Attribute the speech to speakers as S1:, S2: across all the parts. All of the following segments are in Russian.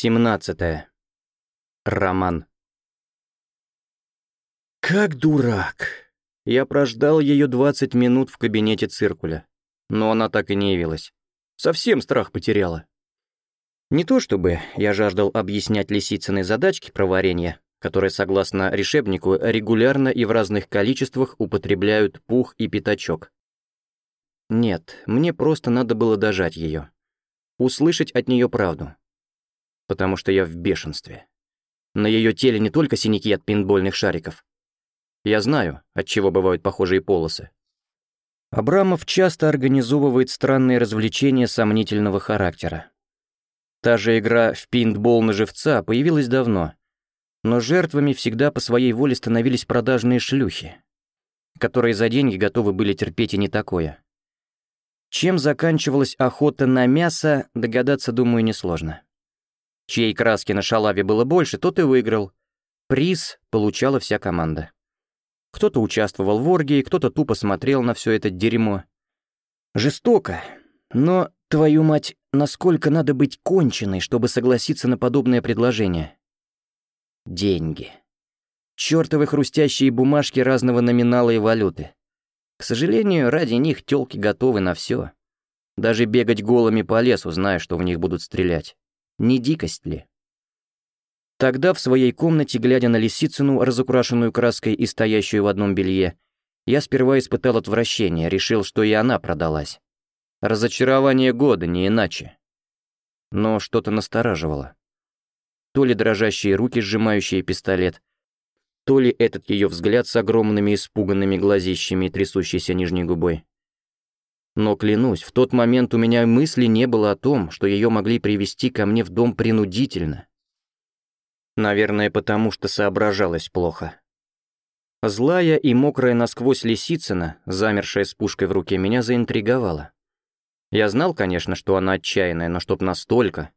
S1: 17. Роман. Как дурак. Я прождал ее 20 минут в кабинете циркуля, но она так и не явилась. Совсем страх потеряла. Не то чтобы я жаждал объяснять Лисицыной задачки про варенье, которые, согласно решебнику, регулярно и в разных количествах употребляют пух и пятачок. Нет, мне просто надо было дожать ее. Услышать от нее правду потому что я в бешенстве. На ее теле не только синяки от пинбольных шариков. Я знаю, от чего бывают похожие полосы. Абрамов часто организовывает странные развлечения сомнительного характера. Та же игра в пинтбол на живца появилась давно, но жертвами всегда по своей воле становились продажные шлюхи, которые за деньги готовы были терпеть и не такое. Чем заканчивалась охота на мясо, догадаться, думаю, несложно. Чьей краски на шалаве было больше, тот и выиграл. Приз получала вся команда. Кто-то участвовал в оргии, кто-то тупо смотрел на все это дерьмо. Жестоко, но, твою мать, насколько надо быть конченой, чтобы согласиться на подобное предложение? Деньги. Чёртовы хрустящие бумажки разного номинала и валюты. К сожалению, ради них тёлки готовы на все. Даже бегать голыми по лесу, зная, что в них будут стрелять. Не дикость ли? Тогда в своей комнате, глядя на Лисицыну, разукрашенную краской и стоящую в одном белье, я сперва испытал отвращение, решил, что и она продалась. Разочарование года, не иначе. Но что-то настораживало. То ли дрожащие руки, сжимающие пистолет, то ли этот ее взгляд с огромными испуганными глазищами и трясущейся нижней губой. Но клянусь, в тот момент у меня мысли не было о том, что ее могли привести ко мне в дом принудительно. Наверное, потому что соображалась плохо. Злая и мокрая насквозь Лисицына, замершая с пушкой в руке, меня заинтриговала. Я знал, конечно, что она отчаянная, но чтоб настолько.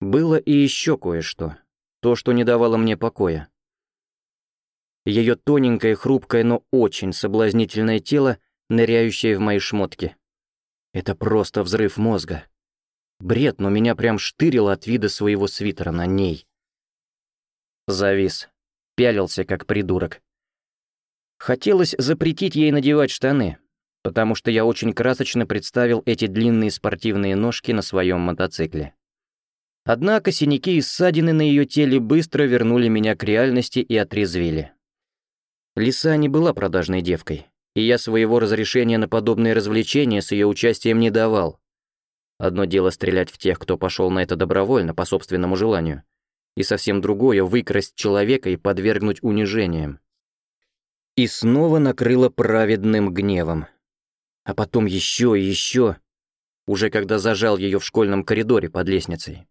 S1: Было и еще кое-что. То, что не давало мне покоя. Ее тоненькое, хрупкое, но очень соблазнительное тело ныряющая в мои шмотки. Это просто взрыв мозга. Бред, но меня прям штырило от вида своего свитера на ней. Завис. Пялился, как придурок. Хотелось запретить ей надевать штаны, потому что я очень красочно представил эти длинные спортивные ножки на своем мотоцикле. Однако синяки и ссадины на ее теле быстро вернули меня к реальности и отрезвили. Лиса не была продажной девкой и я своего разрешения на подобные развлечения с ее участием не давал. Одно дело стрелять в тех, кто пошел на это добровольно, по собственному желанию, и совсем другое — выкрасть человека и подвергнуть унижениям. И снова накрыло праведным гневом. А потом еще и еще, уже когда зажал ее в школьном коридоре под лестницей.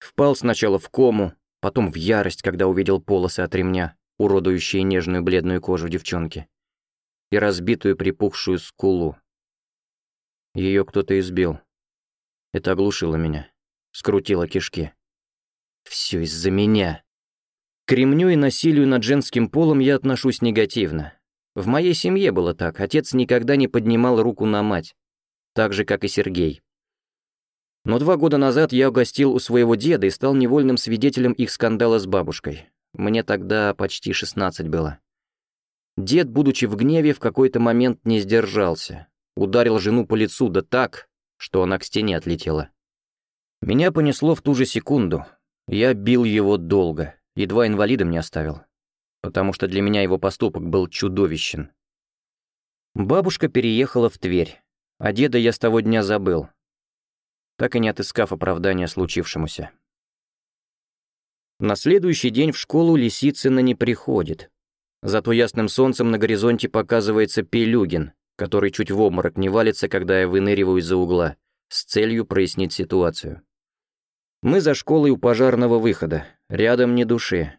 S1: Впал сначала в кому, потом в ярость, когда увидел полосы от ремня, уродующие нежную бледную кожу девчонки и разбитую припухшую скулу. Ее кто-то избил. Это оглушило меня, скрутило кишки. Все из-за меня. К ремню и насилию над женским полом я отношусь негативно. В моей семье было так, отец никогда не поднимал руку на мать, так же, как и Сергей. Но два года назад я угостил у своего деда и стал невольным свидетелем их скандала с бабушкой. Мне тогда почти 16 было. Дед, будучи в гневе, в какой-то момент не сдержался. Ударил жену по лицу, да так, что она к стене отлетела. Меня понесло в ту же секунду. Я бил его долго, едва инвалидом не оставил. Потому что для меня его поступок был чудовищен. Бабушка переехала в Тверь, а деда я с того дня забыл, так и не отыскав оправдания случившемуся. На следующий день в школу Лисицына не приходит, Зато ясным солнцем на горизонте показывается Пелюгин, который чуть в обморок не валится, когда я выныриваю из-за угла, с целью прояснить ситуацию. Мы за школой у пожарного выхода, рядом ни души.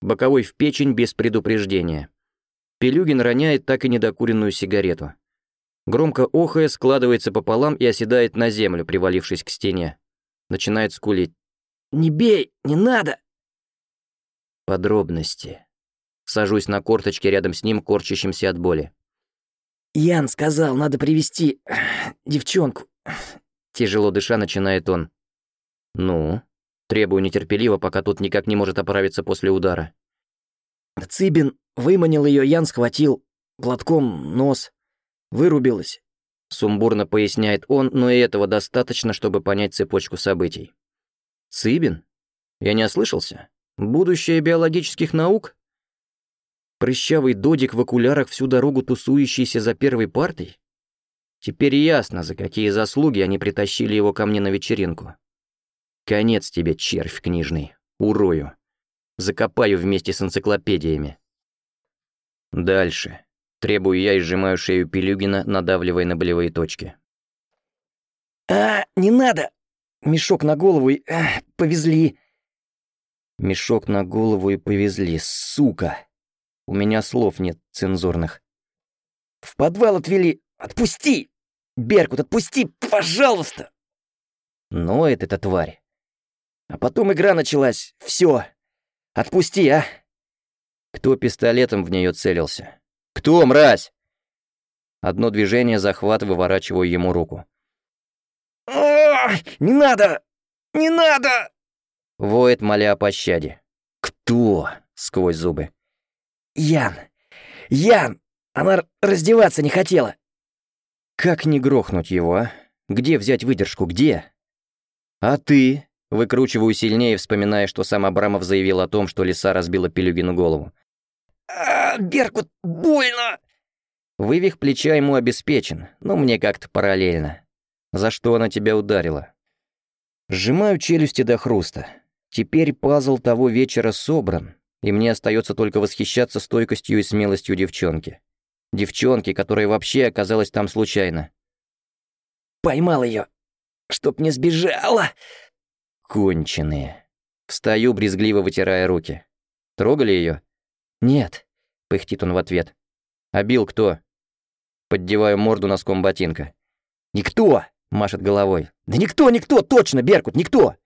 S1: Боковой в печень без предупреждения. Пелюгин роняет так и недокуренную сигарету. Громко охая, складывается пополам и оседает на землю, привалившись к стене. Начинает скулить. «Не бей! Не надо!» Подробности. Сажусь на корточки рядом с ним, корчащимся от боли.
S2: «Ян сказал, надо привести девчонку».
S1: Тяжело дыша начинает он. «Ну?» Требую нетерпеливо, пока тут никак не может оправиться после удара.
S2: Цыбин выманил ее, Ян схватил. Глотком нос. Вырубилась.
S1: Сумбурно поясняет он, но и этого достаточно, чтобы понять цепочку событий. Цыбин? Я не ослышался? Будущее биологических наук? Прыщавый додик в окулярах всю дорогу тусующийся за первой партой? Теперь ясно, за какие заслуги они притащили его ко мне на вечеринку. Конец тебе, червь книжный. Урою. Закопаю вместе с энциклопедиями. Дальше. Требую я и сжимаю шею Пелюгина, надавливая на болевые точки.
S2: «А, не надо! Мешок на голову и... А, повезли!»
S1: Мешок на голову и повезли, сука! У меня слов нет цензурных.
S2: «В подвал отвели! Отпусти! Беркут, отпусти, пожалуйста!»
S1: Но это эта тварь.
S2: А потом игра началась. Все. Отпусти, а!
S1: Кто пистолетом в нее целился? «Кто, мразь?» Одно движение, захват, выворачиваю ему руку.
S2: «Не надо! Не надо!»
S1: Воет, моля о пощаде. «Кто?» — сквозь зубы.
S2: «Ян! Ян! Она раздеваться не хотела!»
S1: «Как не грохнуть его, а? Где взять выдержку, где?» «А ты?» — выкручиваю сильнее, вспоминая, что сам Абрамов заявил о том, что лиса разбила Пелюгину голову.
S2: А, Беркут, больно!»
S1: Вывих плеча ему обеспечен, но мне как-то параллельно. За что она тебя ударила? Сжимаю челюсти до хруста. Теперь пазл того вечера собран, и мне остается только восхищаться стойкостью и смелостью девчонки. Девчонки, которая вообще оказалась там случайно.
S2: «Поймал ее, чтоб не сбежала!»
S1: Конченые. Встаю, брезгливо вытирая руки. Трогали ее? «Нет», — пыхтит он в ответ. «А бил кто?» Поддеваю морду носком ботинка.
S2: «Никто!» — машет головой. «Да никто, никто, точно, Беркут, никто!»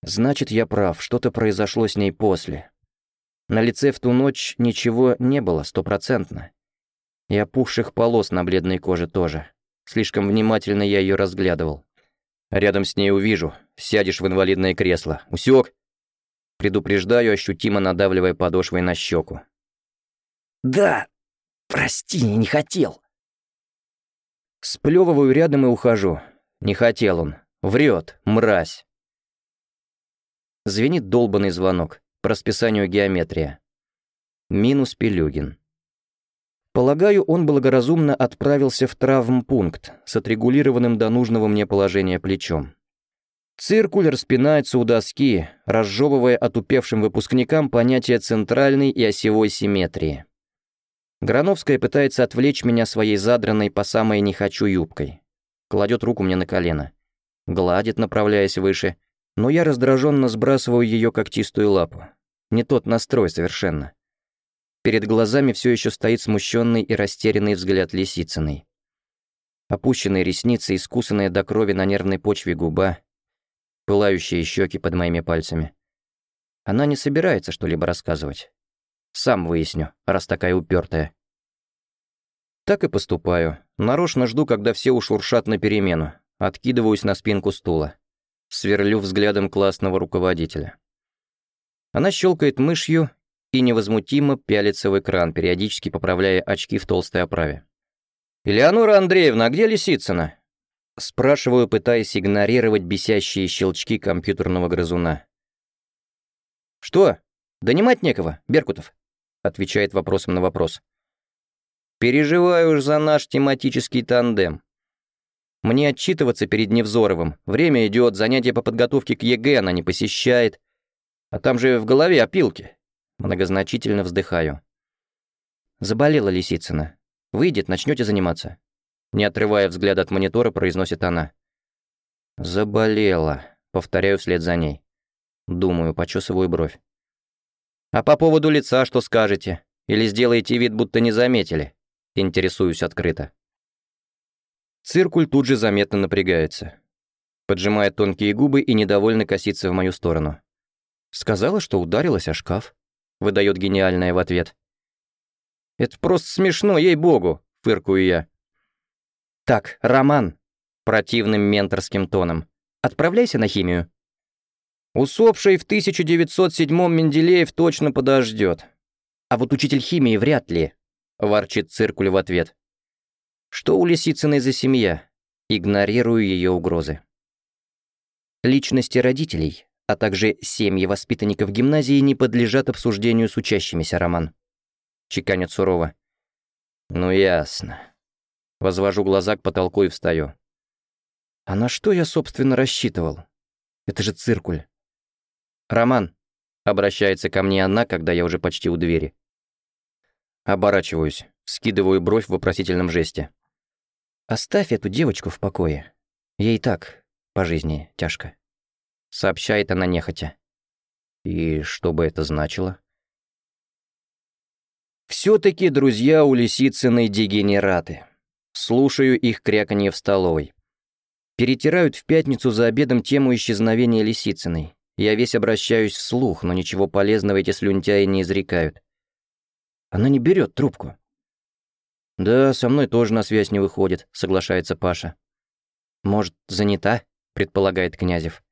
S1: Значит, я прав, что-то произошло с ней после. На лице в ту ночь ничего не было, стопроцентно. И опухших полос на бледной коже тоже. Слишком внимательно я ее разглядывал. Рядом с ней увижу, сядешь в инвалидное кресло. Усек? Предупреждаю, ощутимо надавливая подошвой на щеку.
S2: «Да, прости, не хотел».
S1: Сплевываю рядом и ухожу. Не хотел он. Врет, мразь. Звенит долбанный звонок. По расписанию геометрия. Минус Пелюгин. Полагаю, он благоразумно отправился в травмпункт с отрегулированным до нужного мне положения плечом. Циркуль распинается у доски, разжевывая отупевшим выпускникам понятие центральной и осевой симметрии. Грановская пытается отвлечь меня своей задранной по самой «не хочу» юбкой. Кладет руку мне на колено. Гладит, направляясь выше, но я раздраженно сбрасываю ее когтистую лапу. Не тот настрой совершенно. Перед глазами все еще стоит смущенный и растерянный взгляд Лисицыной. Опущенные ресницы, искусанная до крови на нервной почве губа, пылающие щеки под моими пальцами. Она не собирается что-либо рассказывать. Сам выясню, раз такая упертая. Так и поступаю. Нарочно жду, когда все ушуршат на перемену. Откидываюсь на спинку стула. Сверлю взглядом классного руководителя. Она щелкает мышью и невозмутимо пялится в экран, периодически поправляя очки в толстой оправе. «Элеонора Андреевна, а где Лисицына?» Спрашиваю, пытаясь игнорировать бесящие щелчки компьютерного грызуна. «Что? Донимать некого, Беркутов?» Отвечает вопросом на вопрос. «Переживаю уж за наш тематический тандем. Мне отчитываться перед Невзоровым. Время идет, занятия по подготовке к ЕГЭ она не посещает. А там же в голове опилки». Многозначительно вздыхаю. Заболела Лисицына. Выйдет, начнете заниматься. Не отрывая взгляд от монитора, произносит она. «Заболела», — повторяю вслед за ней. Думаю, почесываю бровь. «А по поводу лица что скажете? Или сделаете вид, будто не заметили?» Интересуюсь открыто. Циркуль тут же заметно напрягается. Поджимает тонкие губы и недовольно косится в мою сторону. «Сказала, что ударилась о шкаф», — выдает гениальное в ответ. «Это просто смешно, ей-богу», — фыркую я. «Так, Роман», — противным менторским тоном, — «отправляйся на химию». Усопший в 1907-м Менделеев точно подождет. А вот учитель химии вряд ли, ворчит циркуль в ответ. Что у Лисицыной за семья? Игнорирую ее угрозы. Личности родителей, а также семьи воспитанников гимназии не подлежат обсуждению с учащимися, Роман. Чеканит сурово. Ну ясно. Возвожу глаза к потолку и встаю. А на что я, собственно, рассчитывал? Это же циркуль. «Роман», — обращается ко мне она, когда я уже почти у двери. Оборачиваюсь, скидываю бровь в вопросительном жесте. «Оставь эту девочку в покое. Ей так, по жизни, тяжко», — сообщает она нехотя. «И что бы это значило?» Все-таки друзья у Лисицыной дегенераты. Слушаю их кряканье в столовой. Перетирают в пятницу за обедом тему исчезновения Лисицыной. Я весь обращаюсь вслух, но ничего полезного эти слюнтяи не изрекают. Она не берет трубку. «Да, со мной тоже на связь не выходит», — соглашается Паша. «Может, занята?» — предполагает Князев.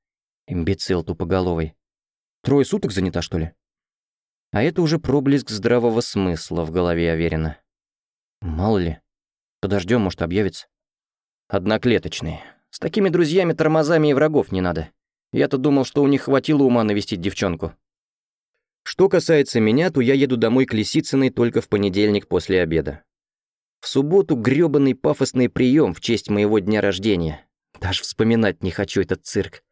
S1: Имбецил тупоголовый. «Трое суток занята, что ли?» А это уже проблеск здравого смысла в голове Аверина. Мало ли. Подождем, может, объявится. Одноклеточные. С такими друзьями-тормозами и врагов не надо. Я-то думал, что у них хватило ума навестить девчонку. Что касается меня, то я еду домой к Лисицыной только в понедельник после обеда. В субботу грёбаный пафосный прием в честь моего дня рождения. Даже вспоминать не хочу этот цирк.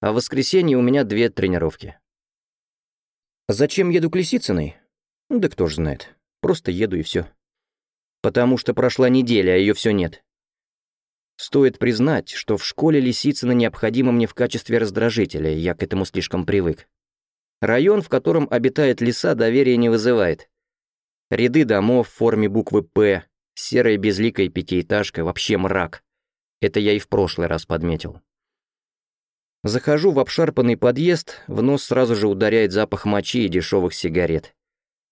S1: А в воскресенье у меня две тренировки. Зачем еду к Лисицыной? Да кто ж знает. Просто еду и все. Потому что прошла неделя, а ее все нет. Стоит признать, что в школе Лисицына необходима мне в качестве раздражителя, я к этому слишком привык. Район, в котором обитает лиса, доверия не вызывает. Ряды домов в форме буквы «П», серая безликая пятиэтажка, вообще мрак. Это я и в прошлый раз подметил. Захожу в обшарпанный подъезд, в нос сразу же ударяет запах мочи и дешевых сигарет.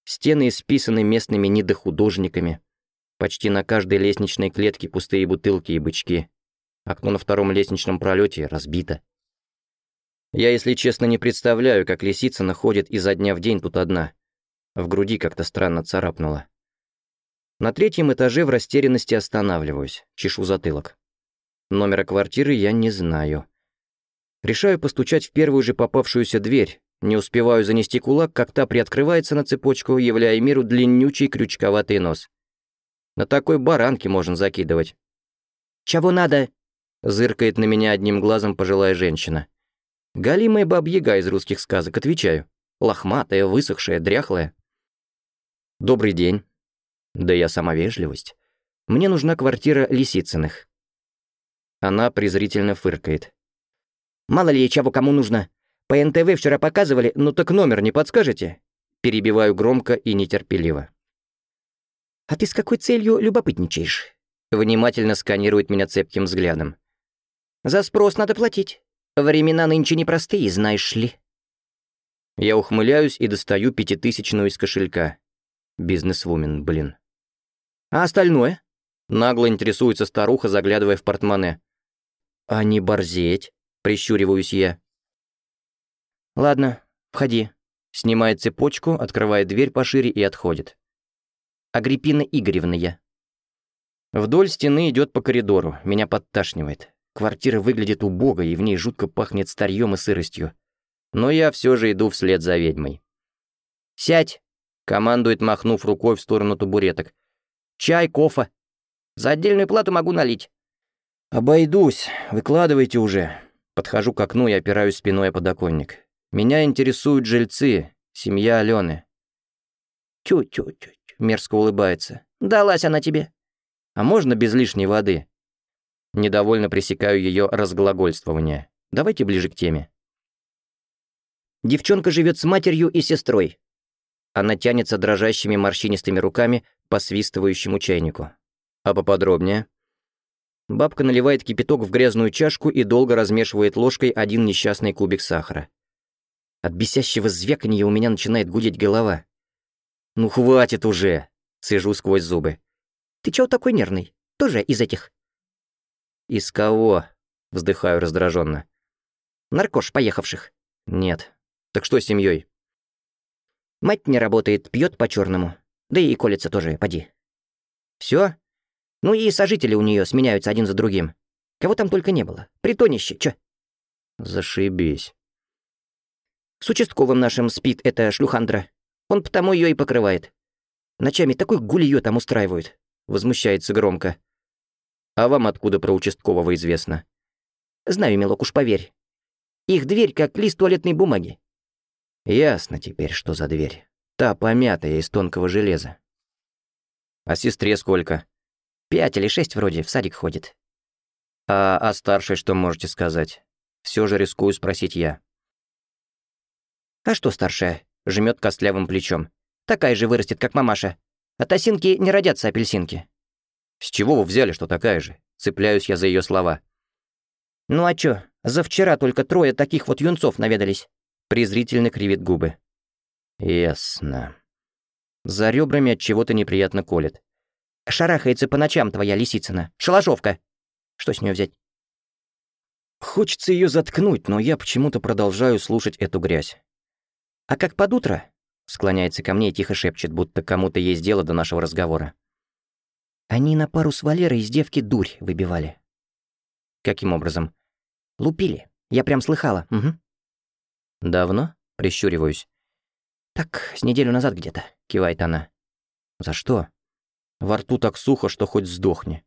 S1: Стены исписаны местными недохудожниками. Почти на каждой лестничной клетке пустые бутылки и бычки. Окно на втором лестничном пролете разбито. Я, если честно, не представляю, как лисица находит изо дня в день тут одна. В груди как-то странно царапнуло. На третьем этаже в растерянности останавливаюсь, чешу затылок. Номера квартиры я не знаю. Решаю постучать в первую же попавшуюся дверь. Не успеваю занести кулак, как та приоткрывается на цепочку, являя миру длиннючий крючковатый нос. На такой баранке можно закидывать. «Чего надо?» — зыркает на меня одним глазом пожилая женщина. Галимая бабьяга из русских сказок, отвечаю. Лохматая, высохшая, дряхлая. «Добрый день». Да я сама вежливость. Мне нужна квартира Лисицыных. Она презрительно фыркает. Мало ли чего кому нужно. По НТВ вчера показывали, ну так номер не подскажете?» Перебиваю громко и нетерпеливо. «А ты с какой целью любопытничаешь?» Внимательно сканирует меня цепким взглядом. «За спрос надо платить. Времена нынче непростые, знаешь ли». Я ухмыляюсь и достаю пятитысячную из кошелька. Бизнесвумен, блин. «А остальное?» Нагло интересуется старуха, заглядывая в портмоне. «А не борзеть?» Прищуриваюсь я. «Ладно, входи». Снимает цепочку, открывает дверь пошире и отходит. Агриппина Игоревна я. Вдоль стены идет по коридору, меня подташнивает. Квартира выглядит убого, и в ней жутко пахнет старьем и сыростью. Но я все же иду вслед за ведьмой. «Сядь!» — командует, махнув рукой в сторону табуреток. «Чай, кофе. За отдельную плату могу налить». «Обойдусь, выкладывайте уже», Подхожу к окну и опираюсь спиной о подоконник. Меня интересуют жильцы, семья Алены. Тю-тю-тю, мерзко улыбается. Далась она тебе. А можно без лишней воды? Недовольно пресекаю ее разглагольствование. Давайте ближе к теме. Девчонка живет с матерью и сестрой. Она тянется дрожащими морщинистыми руками по свистывающему чайнику. А поподробнее? Бабка наливает кипяток в грязную чашку и долго размешивает ложкой один несчастный кубик сахара. От бесящего звяканья у меня начинает гудеть голова. «Ну хватит уже!» — сижу сквозь зубы. «Ты чего такой нервный? Тоже из этих?» «Из кого?» — вздыхаю раздраженно. «Наркош поехавших. Нет. Так что с семьей?
S2: Мать не работает, пьет по-черному. Да и колется тоже, поди. Все? Ну и сожители у нее сменяются один за другим. Кого там только не было. Притонище, чё?
S1: Зашибись.
S2: С участковым нашим спит эта шлюхандра. Он потому ее и покрывает. Ночами такой гульё там устраивают. Возмущается громко.
S1: А вам откуда про участкового известно?
S2: Знаю, милок, уж поверь. Их дверь как лист туалетной бумаги.
S1: Ясно теперь, что за дверь. Та помятая из тонкого железа. А сестре сколько?
S2: Пять или шесть вроде, в садик ходит.
S1: А о старшей что можете сказать? Все же рискую спросить я.
S2: А что старшая? Жмет костлявым плечом. Такая же вырастет, как мамаша. От осинки не родятся апельсинки.
S1: С чего вы взяли, что такая же? Цепляюсь я за ее слова.
S2: Ну а чё, за вчера только трое таких вот юнцов наведались.
S1: Презрительно кривит губы. Ясно. За ребрами от чего-то неприятно колет.
S2: Шарахается по ночам твоя лисицына. Шалашовка. Что с нее взять?
S1: Хочется ее заткнуть, но я почему-то продолжаю слушать эту грязь.
S2: А как под утро?
S1: Склоняется ко мне и тихо шепчет, будто кому-то есть дело до нашего разговора.
S2: Они на пару с Валерой из девки дурь выбивали.
S1: Каким образом?
S2: Лупили. Я прям слыхала. Угу.
S1: Давно? Прищуриваюсь.
S2: Так, с неделю назад где-то, кивает она.
S1: За что? Во рту так сухо, что хоть сдохни.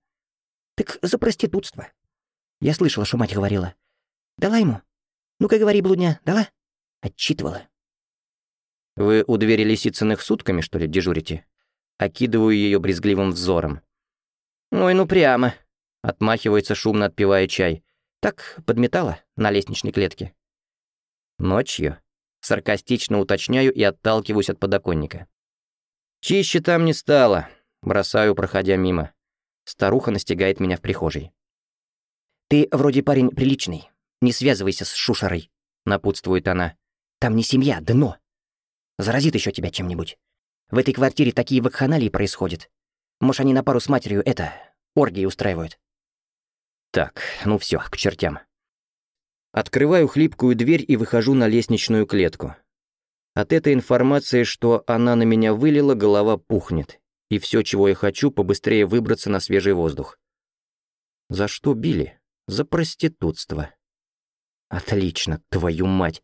S2: Так за проститутство. Я слышала, что мать говорила. Дала ему? Ну-ка говори, блудня, дала? Отчитывала.
S1: Вы у двери Лисицыных сутками, что ли, дежурите? Окидываю ее брезгливым взором.
S2: Ой, ну прямо.
S1: Отмахивается, шумно отпивая чай.
S2: Так, подметала на лестничной клетке.
S1: Ночью? Саркастично уточняю и отталкиваюсь от подоконника. Чище там не стало. Бросаю, проходя мимо. Старуха настигает меня в прихожей.
S2: «Ты вроде парень приличный. Не связывайся с Шушерой», — напутствует она. «Там не семья, дно. Заразит еще тебя чем-нибудь. В этой квартире такие вакханалии происходят. Может, они на пару с матерью это, оргии устраивают».
S1: Так, ну все, к чертям. Открываю хлипкую дверь и выхожу на лестничную клетку. От этой информации, что она на меня вылила, голова пухнет, и все, чего я хочу, побыстрее выбраться на свежий воздух. За что били? За проститутство. Отлично, твою мать.